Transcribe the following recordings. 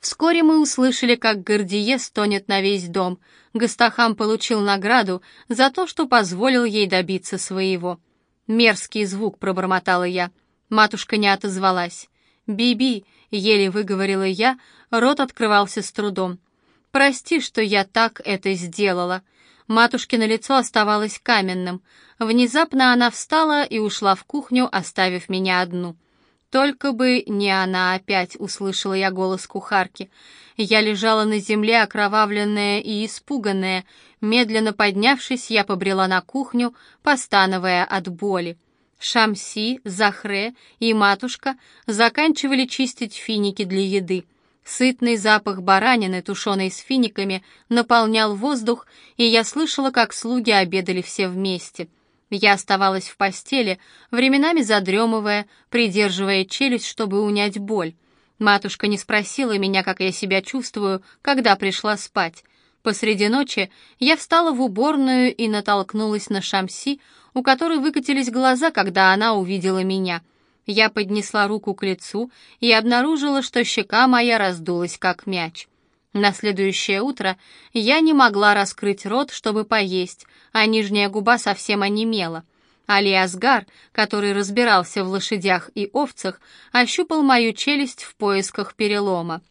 Вскоре мы услышали, как Гордие стонет на весь дом. Гастахам получил награду за то, что позволил ей добиться своего. «Мерзкий звук», — пробормотала я. Матушка не отозвалась. «Биби», — еле выговорила я, рот открывался с трудом. «Прости, что я так это сделала». Матушкино лицо оставалось каменным. Внезапно она встала и ушла в кухню, оставив меня одну. Только бы не она опять, услышала я голос кухарки. Я лежала на земле, окровавленная и испуганная. Медленно поднявшись, я побрела на кухню, постановая от боли. Шамси, Захре и матушка заканчивали чистить финики для еды. Сытный запах баранины, тушеной с финиками, наполнял воздух, и я слышала, как слуги обедали все вместе. Я оставалась в постели, временами задремывая, придерживая челюсть, чтобы унять боль. Матушка не спросила меня, как я себя чувствую, когда пришла спать. Посреди ночи я встала в уборную и натолкнулась на Шамси, у которой выкатились глаза, когда она увидела меня. Я поднесла руку к лицу и обнаружила, что щека моя раздулась, как мяч. На следующее утро я не могла раскрыть рот, чтобы поесть, а нижняя губа совсем онемела. Али Асгар, который разбирался в лошадях и овцах, ощупал мою челюсть в поисках перелома.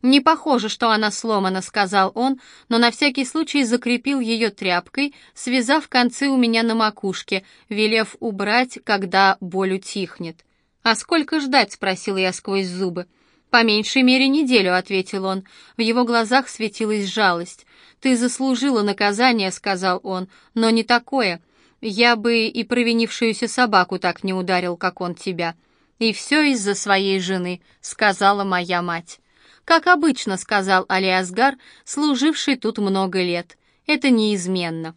«Не похоже, что она сломана», — сказал он, но на всякий случай закрепил ее тряпкой, связав концы у меня на макушке, велев убрать, когда боль утихнет. «А сколько ждать?» — спросил я сквозь зубы. «По меньшей мере неделю», — ответил он. В его глазах светилась жалость. «Ты заслужила наказание», — сказал он, — «но не такое. Я бы и провинившуюся собаку так не ударил, как он тебя». «И все из-за своей жены», — сказала моя мать. «Как обычно», — сказал Алиасгар, служивший тут много лет. «Это неизменно».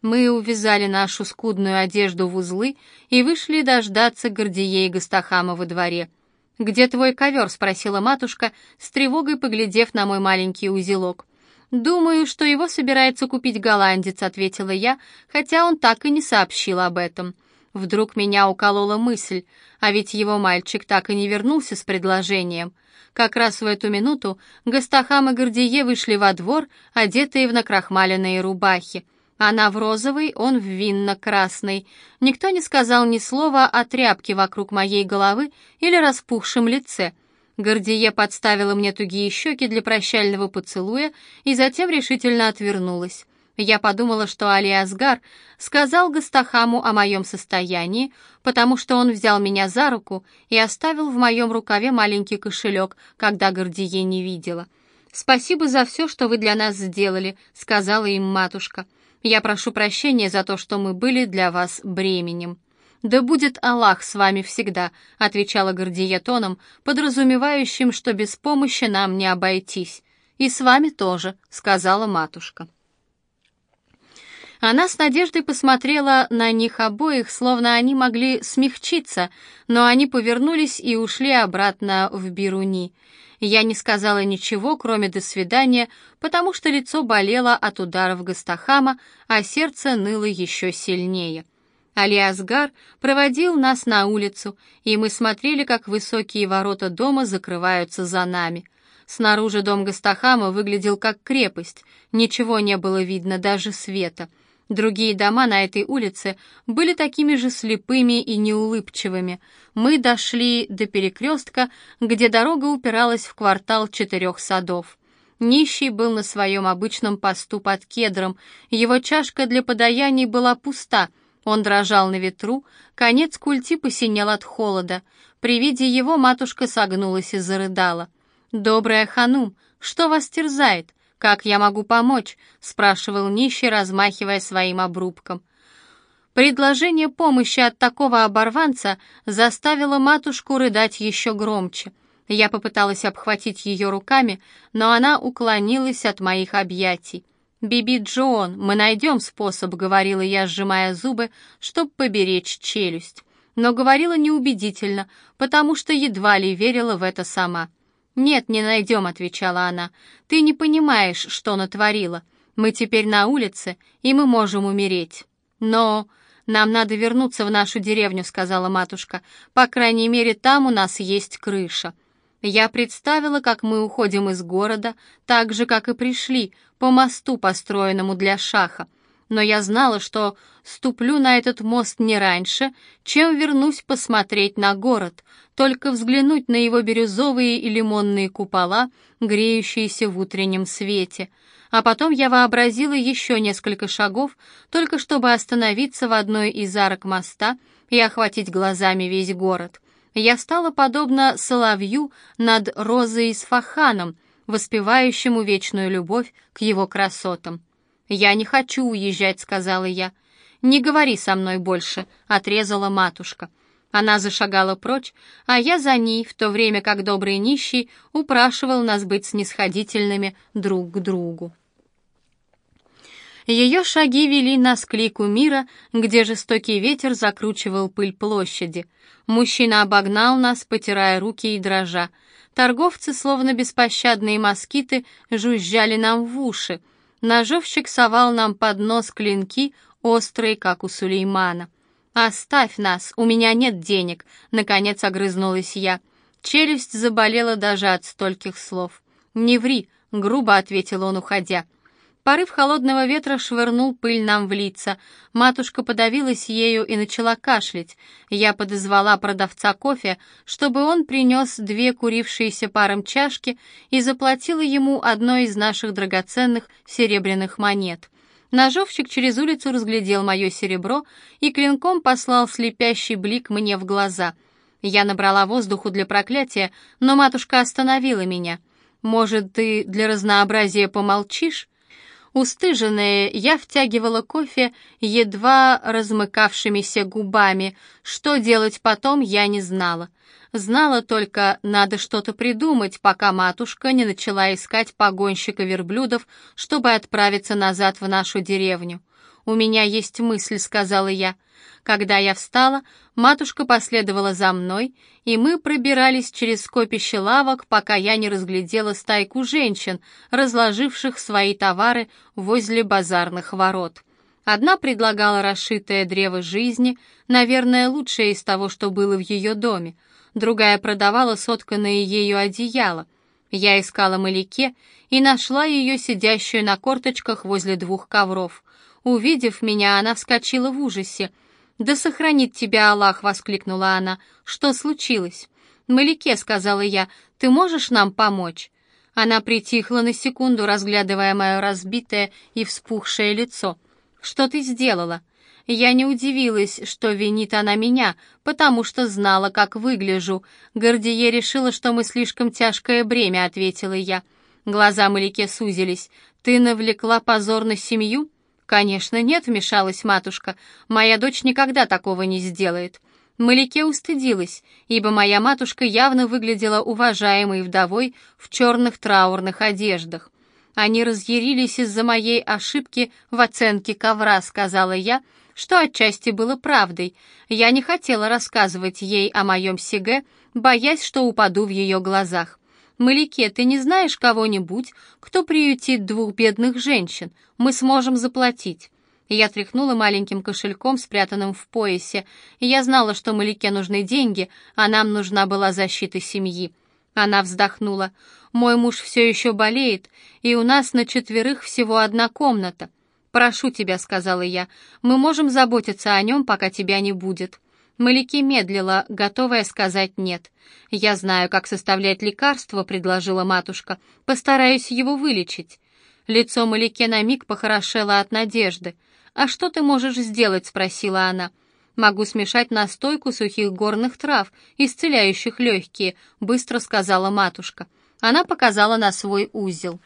Мы увязали нашу скудную одежду в узлы и вышли дождаться Гордией Гастахама во дворе. «Где твой ковер?» — спросила матушка, с тревогой поглядев на мой маленький узелок. «Думаю, что его собирается купить голландец», — ответила я, хотя он так и не сообщил об этом. Вдруг меня уколола мысль, а ведь его мальчик так и не вернулся с предложением — как раз в эту минуту Гастахам и Гордие вышли во двор, одетые в накрахмаленные рубахи. Она в розовой, он в винно-красной. Никто не сказал ни слова о тряпке вокруг моей головы или распухшем лице. Гордие подставила мне тугие щеки для прощального поцелуя и затем решительно отвернулась. Я подумала, что Али Асгар сказал Гастахаму о моем состоянии, потому что он взял меня за руку и оставил в моем рукаве маленький кошелек, когда Гордие не видела. «Спасибо за все, что вы для нас сделали», — сказала им матушка. «Я прошу прощения за то, что мы были для вас бременем». «Да будет Аллах с вами всегда», — отвечала Гордия тоном, подразумевающим, что без помощи нам не обойтись. «И с вами тоже», — сказала матушка. Она с надеждой посмотрела на них обоих, словно они могли смягчиться, но они повернулись и ушли обратно в Бируни. Я не сказала ничего, кроме «до свидания», потому что лицо болело от ударов Гастахама, а сердце ныло еще сильнее. Алиасгар проводил нас на улицу, и мы смотрели, как высокие ворота дома закрываются за нами. Снаружи дом Гастахама выглядел как крепость, ничего не было видно, даже света — Другие дома на этой улице были такими же слепыми и неулыбчивыми. Мы дошли до перекрестка, где дорога упиралась в квартал четырех садов. Нищий был на своем обычном посту под кедром, его чашка для подаяний была пуста, он дрожал на ветру, конец культи посинел от холода. При виде его матушка согнулась и зарыдала. «Добрая ханум, что вас терзает? «Как я могу помочь?» — спрашивал нищий, размахивая своим обрубком. Предложение помощи от такого оборванца заставило матушку рыдать еще громче. Я попыталась обхватить ее руками, но она уклонилась от моих объятий. «Биби Джон, мы найдем способ», — говорила я, сжимая зубы, чтобы поберечь челюсть. Но говорила неубедительно, потому что едва ли верила в это сама. «Нет, не найдем», — отвечала она. «Ты не понимаешь, что натворила. Мы теперь на улице, и мы можем умереть». «Но нам надо вернуться в нашу деревню», — сказала матушка. «По крайней мере, там у нас есть крыша». Я представила, как мы уходим из города, так же, как и пришли, по мосту, построенному для шаха. Но я знала, что ступлю на этот мост не раньше, чем вернусь посмотреть на город, только взглянуть на его бирюзовые и лимонные купола, греющиеся в утреннем свете. А потом я вообразила еще несколько шагов, только чтобы остановиться в одной из арок моста и охватить глазами весь город. Я стала подобно соловью над розой с фаханом, воспевающему вечную любовь к его красотам. «Я не хочу уезжать», — сказала я. «Не говори со мной больше», — отрезала матушка. Она зашагала прочь, а я за ней, в то время как добрый нищий упрашивал нас быть снисходительными друг к другу. Ее шаги вели нас к лику мира, где жестокий ветер закручивал пыль площади. Мужчина обогнал нас, потирая руки и дрожа. Торговцы, словно беспощадные москиты, жужжали нам в уши. Ножовщик совал нам под нос клинки, острые, как у Сулеймана. «Оставь нас, у меня нет денег», — наконец огрызнулась я. Челюсть заболела даже от стольких слов. «Не ври», — грубо ответил он, уходя. Порыв холодного ветра швырнул пыль нам в лица. Матушка подавилась ею и начала кашлять. Я подозвала продавца кофе, чтобы он принес две курившиеся паром чашки и заплатила ему одной из наших драгоценных серебряных монет. Ножовщик через улицу разглядел мое серебро и клинком послал слепящий блик мне в глаза. Я набрала воздуху для проклятия, но матушка остановила меня. «Может, ты для разнообразия помолчишь?» Устыженная, я втягивала кофе едва размыкавшимися губами. Что делать потом, я не знала. Знала только, надо что-то придумать, пока матушка не начала искать погонщика верблюдов, чтобы отправиться назад в нашу деревню. «У меня есть мысль», — сказала я. Когда я встала, матушка последовала за мной, и мы пробирались через скопище лавок, пока я не разглядела стайку женщин, разложивших свои товары возле базарных ворот. Одна предлагала расшитое древо жизни, наверное, лучшее из того, что было в ее доме, другая продавала сотканное ею одеяло. Я искала Маляке и нашла ее сидящую на корточках возле двух ковров. Увидев меня, она вскочила в ужасе — «Да сохранит тебя Аллах!» — воскликнула она. «Что случилось?» «Маляке», — сказала я, — «ты можешь нам помочь?» Она притихла на секунду, разглядывая мое разбитое и вспухшее лицо. «Что ты сделала?» Я не удивилась, что винит она меня, потому что знала, как выгляжу. Гордие решила, что мы слишком тяжкое бремя, ответила я. Глаза Маляке сузились. «Ты навлекла позор на семью?» «Конечно нет», — вмешалась матушка. «Моя дочь никогда такого не сделает». Малике устыдилась, ибо моя матушка явно выглядела уважаемой вдовой в черных траурных одеждах. Они разъярились из-за моей ошибки в оценке ковра, сказала я, что отчасти было правдой. Я не хотела рассказывать ей о моем сиге, боясь, что упаду в ее глазах. «Маляке, ты не знаешь кого-нибудь, кто приютит двух бедных женщин? Мы сможем заплатить». Я тряхнула маленьким кошельком, спрятанным в поясе. Я знала, что Маляке нужны деньги, а нам нужна была защита семьи. Она вздохнула. «Мой муж все еще болеет, и у нас на четверых всего одна комната. Прошу тебя», — сказала я, — «мы можем заботиться о нем, пока тебя не будет». Маляки медлила, готовая сказать «нет». «Я знаю, как составлять лекарство», — предложила матушка. «Постараюсь его вылечить». Лицо Маляке на миг похорошело от надежды. «А что ты можешь сделать?» — спросила она. «Могу смешать настойку сухих горных трав, исцеляющих легкие», — быстро сказала матушка. Она показала на свой узел.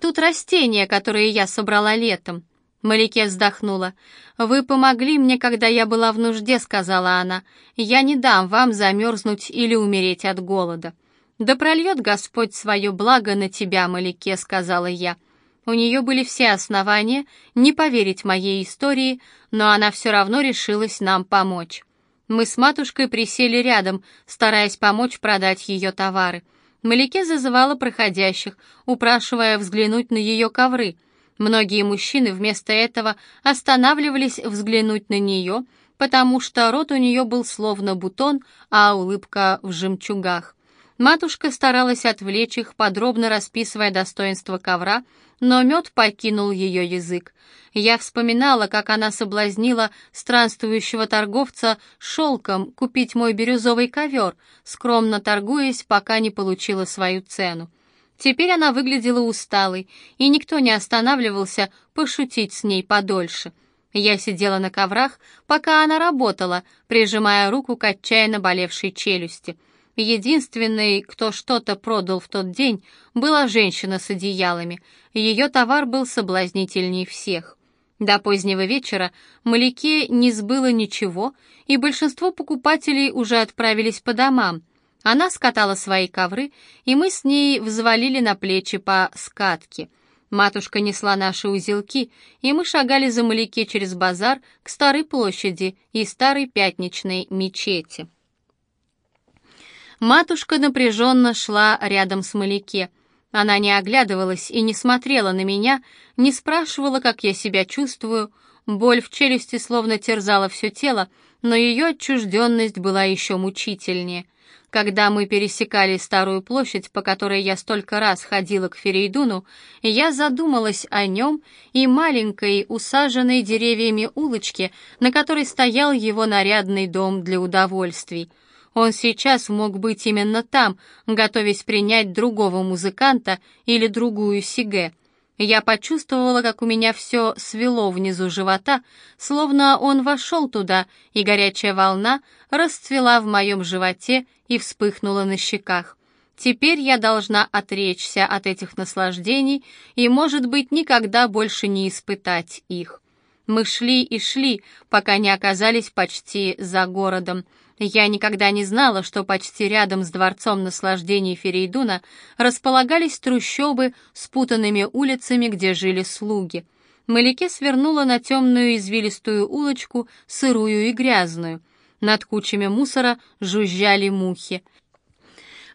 «Тут растения, которые я собрала летом. Малике вздохнула. «Вы помогли мне, когда я была в нужде», — сказала она. «Я не дам вам замерзнуть или умереть от голода». «Да прольет Господь свое благо на тебя, Малике», — сказала я. У нее были все основания не поверить моей истории, но она все равно решилась нам помочь. Мы с матушкой присели рядом, стараясь помочь продать ее товары. Малике зазывала проходящих, упрашивая взглянуть на ее ковры — Многие мужчины вместо этого останавливались взглянуть на нее, потому что рот у нее был словно бутон, а улыбка в жемчугах. Матушка старалась отвлечь их, подробно расписывая достоинства ковра, но мед покинул ее язык. Я вспоминала, как она соблазнила странствующего торговца шелком купить мой бирюзовый ковер, скромно торгуясь, пока не получила свою цену. Теперь она выглядела усталой, и никто не останавливался пошутить с ней подольше. Я сидела на коврах, пока она работала, прижимая руку к отчаянно болевшей челюсти. Единственной, кто что-то продал в тот день, была женщина с одеялами. Ее товар был соблазнительней всех. До позднего вечера Маляке не сбыло ничего, и большинство покупателей уже отправились по домам. Она скатала свои ковры, и мы с ней взвалили на плечи по скатке — Матушка несла наши узелки, и мы шагали за Маляке через базар к старой площади и старой пятничной мечети. Матушка напряженно шла рядом с Маляке. Она не оглядывалась и не смотрела на меня, не спрашивала, как я себя чувствую. Боль в челюсти словно терзала все тело, но ее отчужденность была еще мучительнее — когда мы пересекали старую площадь, по которой я столько раз ходила к Ферейдуну, я задумалась о нем и маленькой, усаженной деревьями улочке, на которой стоял его нарядный дом для удовольствий. Он сейчас мог быть именно там, готовясь принять другого музыканта или другую сиге. Я почувствовала, как у меня все свело внизу живота, словно он вошел туда, и горячая волна расцвела в моем животе и вспыхнула на щеках. Теперь я должна отречься от этих наслаждений и, может быть, никогда больше не испытать их. Мы шли и шли, пока не оказались почти за городом. Я никогда не знала, что почти рядом с дворцом наслаждений Ферейдуна располагались трущобы с путанными улицами, где жили слуги. Маляке свернула на темную извилистую улочку, сырую и грязную. Над кучами мусора жужжали мухи.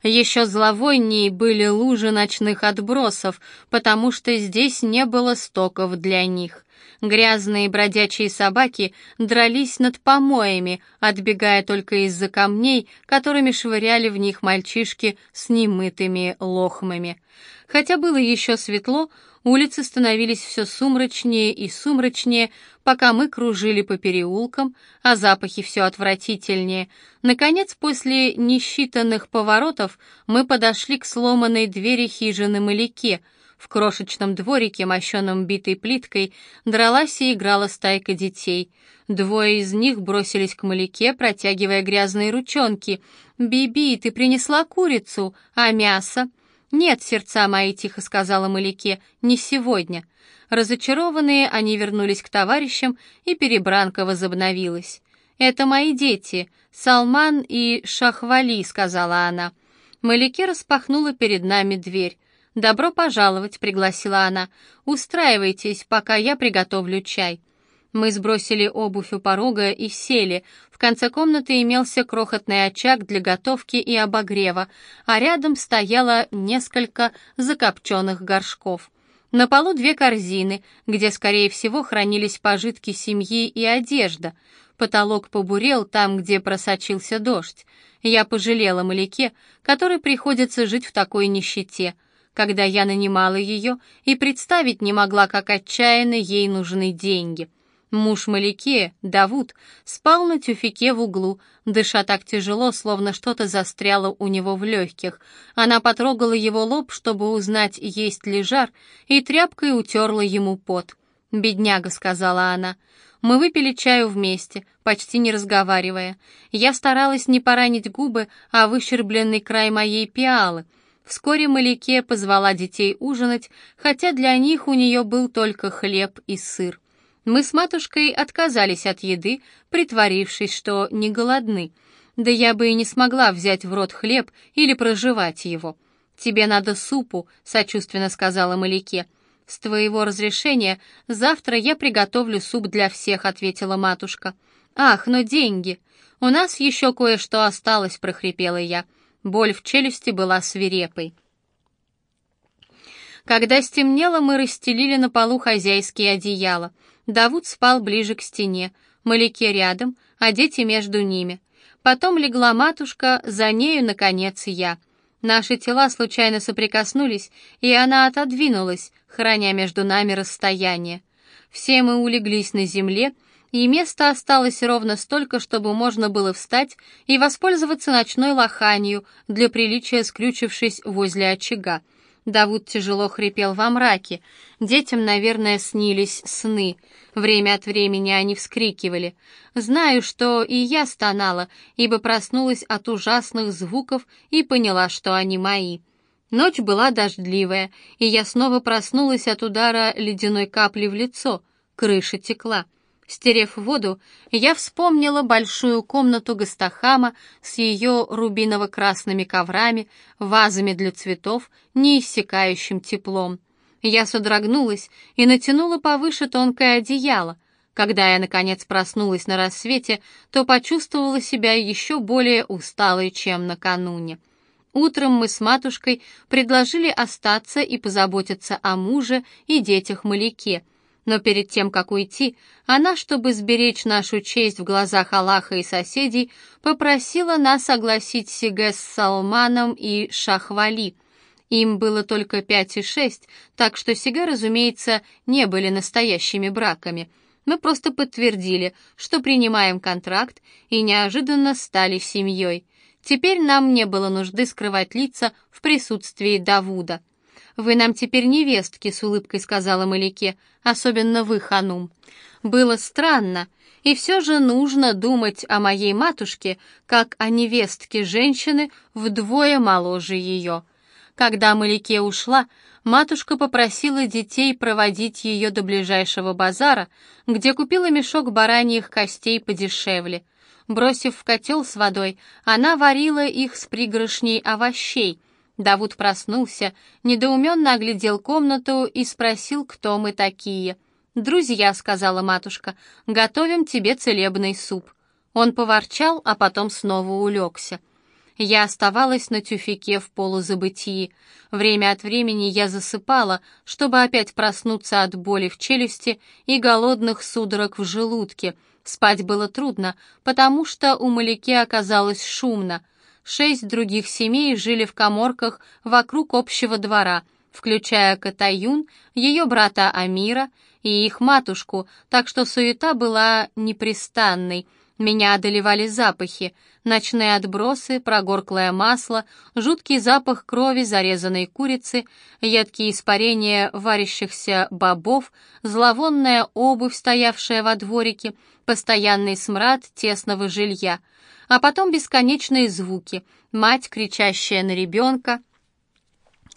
Еще зловоннее были лужи ночных отбросов, потому что здесь не было стоков для них. Грязные бродячие собаки дрались над помоями, отбегая только из-за камней, которыми швыряли в них мальчишки с немытыми лохмами. Хотя было еще светло, улицы становились все сумрачнее и сумрачнее, пока мы кружили по переулкам, а запахи все отвратительнее. Наконец, после несчитанных поворотов, мы подошли к сломанной двери хижины Маляке — в крошечном дворике, мощенном битой плиткой, дралась и играла стайка детей. Двое из них бросились к Маляке, протягивая грязные ручонки. «Биби, ты принесла курицу, а мясо?» «Нет, сердца мои», — тихо сказала Маляке, — «не сегодня». Разочарованные, они вернулись к товарищам, и перебранка возобновилась. «Это мои дети, Салман и Шахвали», — сказала она. Маляке распахнула перед нами дверь. «Добро пожаловать», — пригласила она. «Устраивайтесь, пока я приготовлю чай». Мы сбросили обувь у порога и сели. В конце комнаты имелся крохотный очаг для готовки и обогрева, а рядом стояло несколько закопченных горшков. На полу две корзины, где, скорее всего, хранились пожитки семьи и одежда. Потолок побурел там, где просочился дождь. Я пожалела Маляке, которой приходится жить в такой нищете — когда я нанимала ее и представить не могла, как отчаянно ей нужны деньги. Муж Малике, Давуд, спал на тюфике в углу, дыша так тяжело, словно что-то застряло у него в легких. Она потрогала его лоб, чтобы узнать, есть ли жар, и тряпкой утерла ему пот. «Бедняга», — сказала она. Мы выпили чаю вместе, почти не разговаривая. Я старалась не поранить губы, а выщербленный край моей пиалы — Вскоре Малике позвала детей ужинать, хотя для них у нее был только хлеб и сыр. Мы с матушкой отказались от еды, притворившись, что не голодны. Да я бы и не смогла взять в рот хлеб или проживать его. «Тебе надо супу», — сочувственно сказала Малике. «С твоего разрешения завтра я приготовлю суп для всех», — ответила матушка. «Ах, но деньги! У нас еще кое-что осталось», — прохрипела я. Боль в челюсти была свирепой. Когда стемнело, мы расстелили на полу хозяйские одеяла. Давуд спал ближе к стене, Маляке рядом, а дети между ними. Потом легла матушка, за нею, наконец, я. Наши тела случайно соприкоснулись, и она отодвинулась, храня между нами расстояние. Все мы улеглись на земле, и места осталось ровно столько, чтобы можно было встать и воспользоваться ночной лоханью, для приличия скрючившись возле очага. Давуд тяжело хрипел во мраке. Детям, наверное, снились сны. Время от времени они вскрикивали. Знаю, что и я стонала, ибо проснулась от ужасных звуков и поняла, что они мои. Ночь была дождливая, и я снова проснулась от удара ледяной капли в лицо. Крыша текла. Стерев воду, я вспомнила большую комнату Гастахама с ее рубиново-красными коврами, вазами для цветов, неиссякающим теплом. Я содрогнулась и натянула повыше тонкое одеяло. Когда я, наконец, проснулась на рассвете, то почувствовала себя еще более усталой, чем накануне. Утром мы с матушкой предложили остаться и позаботиться о муже и детях-маляке — но перед тем, как уйти, она, чтобы сберечь нашу честь в глазах Аллаха и соседей, попросила нас согласить Сиге с Салманом и Шахвали. Им было только пять и шесть, так что Сиге, разумеется, не были настоящими браками. Мы просто подтвердили, что принимаем контракт и неожиданно стали семьей. Теперь нам не было нужды скрывать лица в присутствии Давуда. «Вы нам теперь невестки», — с улыбкой сказала Маляке, «особенно вы, ханум». Было странно, и все же нужно думать о моей матушке, как о невестке женщины вдвое моложе ее. Когда Маляке ушла, матушка попросила детей проводить ее до ближайшего базара, где купила мешок бараньих костей подешевле. Бросив в котел с водой, она варила их с пригоршней овощей, Давуд проснулся, недоуменно оглядел комнату и спросил, кто мы такие. «Друзья», — сказала матушка, — «готовим тебе целебный суп». Он поворчал, а потом снова улегся. Я оставалась на тюфике в полузабытии. Время от времени я засыпала, чтобы опять проснуться от боли в челюсти и голодных судорог в желудке. Спать было трудно, потому что у Маляки оказалось шумно — Шесть других семей жили в коморках вокруг общего двора, включая Катаюн, ее брата Амира и их матушку, так что суета была непрестанной. Меня одолевали запахи, ночные отбросы, прогорклое масло, жуткий запах крови зарезанной курицы, едкие испарения варящихся бобов, зловонная обувь, стоявшая во дворике, постоянный смрад тесного жилья — а потом бесконечные звуки, мать, кричащая на ребенка,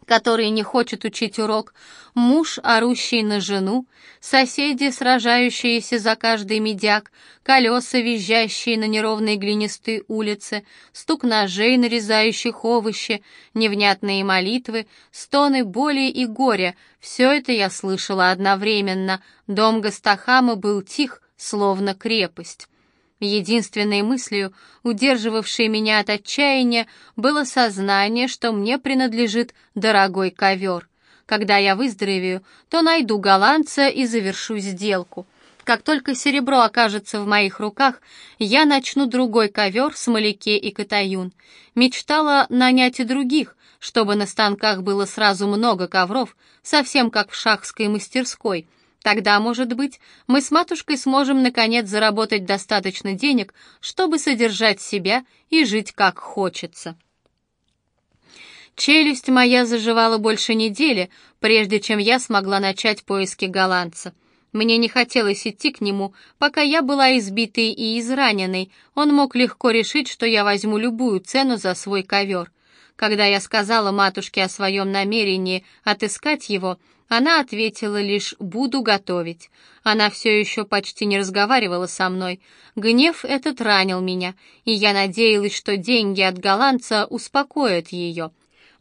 который не хочет учить урок, муж, орущий на жену, соседи, сражающиеся за каждый медяк, колеса, визжащие на неровной глинистой улице, стук ножей, нарезающих овощи, невнятные молитвы, стоны боли и горя — все это я слышала одновременно. Дом Гастахама был тих, словно крепость. Единственной мыслью, удерживавшей меня от отчаяния, было сознание, что мне принадлежит дорогой ковер. Когда я выздоровею, то найду голландца и завершу сделку. Как только серебро окажется в моих руках, я начну другой ковер с Маляке и Катаюн. Мечтала нанять и других, чтобы на станках было сразу много ковров, совсем как в шахской мастерской — Тогда, может быть, мы с матушкой сможем наконец заработать достаточно денег, чтобы содержать себя и жить как хочется. Челюсть моя заживала больше недели, прежде чем я смогла начать поиски голландца. Мне не хотелось идти к нему, пока я была избитой и израненной. Он мог легко решить, что я возьму любую цену за свой ковер. Когда я сказала матушке о своем намерении отыскать его, она ответила лишь «буду готовить». Она все еще почти не разговаривала со мной. Гнев этот ранил меня, и я надеялась, что деньги от голландца успокоят ее.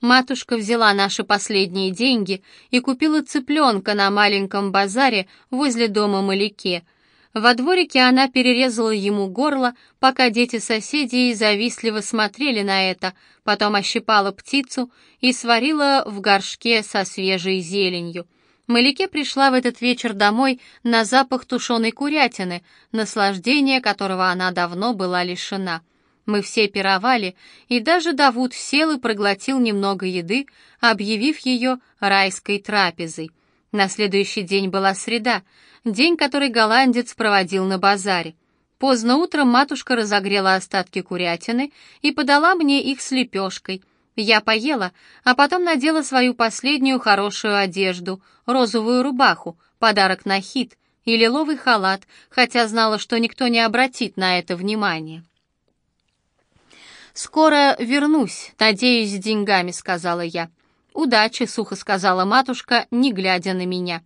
Матушка взяла наши последние деньги и купила цыпленка на маленьком базаре возле дома Маляке — во дворике она перерезала ему горло, пока дети соседей завистливо смотрели на это, потом ощипала птицу и сварила в горшке со свежей зеленью. Малике пришла в этот вечер домой на запах тушеной курятины, наслаждения которого она давно была лишена. Мы все пировали, и даже Давуд сел и проглотил немного еды, объявив ее райской трапезой. На следующий день была среда, день, который голландец проводил на базаре. Поздно утром матушка разогрела остатки курятины и подала мне их с лепешкой — я поела, а потом надела свою последнюю хорошую одежду, розовую рубаху, подарок на хит и лиловый халат, хотя знала, что никто не обратит на это внимания. «Скоро вернусь, надеюсь, с деньгами», — сказала я. «Удачи», — сухо сказала матушка, не глядя на меня.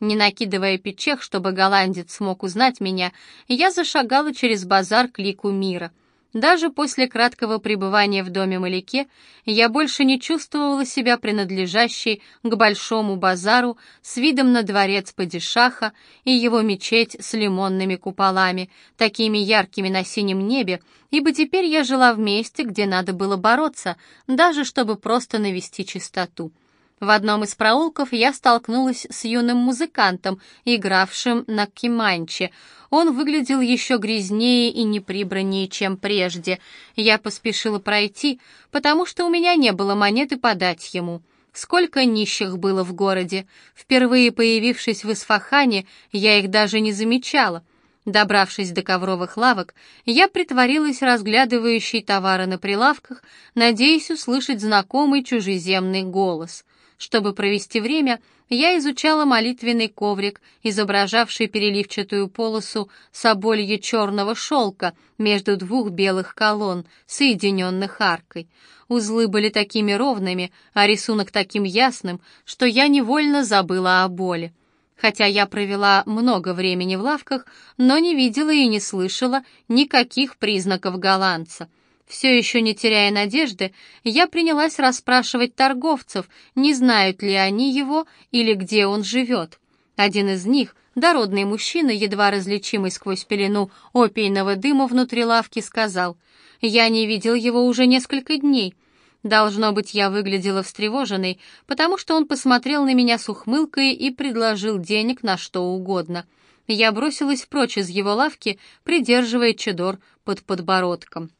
Не накидывая печех, чтобы голландец смог узнать меня, я зашагала через базар к лику мира. Даже после краткого пребывания в доме Маляке я больше не чувствовала себя принадлежащей к большому базару с видом на дворец Падишаха и его мечеть с лимонными куполами, такими яркими на синем небе, ибо теперь я жила в месте, где надо было бороться, даже чтобы просто навести чистоту. В одном из проулков я столкнулась с юным музыкантом, игравшим на киманче. Он выглядел еще грязнее и неприбраннее, чем прежде. Я поспешила пройти, потому что у меня не было монеты подать ему. Сколько нищих было в городе. Впервые появившись в Исфахане, я их даже не замечала. Добравшись до ковровых лавок, я притворилась разглядывающей товары на прилавках, надеясь услышать знакомый чужеземный голос. Чтобы провести время, я изучала молитвенный коврик, изображавший переливчатую полосу соболье черного шелка между двух белых колонн, соединенных аркой. Узлы были такими ровными, а рисунок таким ясным, что я невольно забыла о боли. Хотя я провела много времени в лавках, но не видела и не слышала никаких признаков голландца — все еще не теряя надежды, я принялась расспрашивать торговцев, не знают ли они его или где он живет. Один из них, дородный мужчина, едва различимый сквозь пелену опийного дыма внутри лавки, сказал, «Я не видел его уже несколько дней». Должно быть, я выглядела встревоженной, потому что он посмотрел на меня с ухмылкой и предложил денег на что угодно. Я бросилась прочь из его лавки, придерживая чедор под подбородком.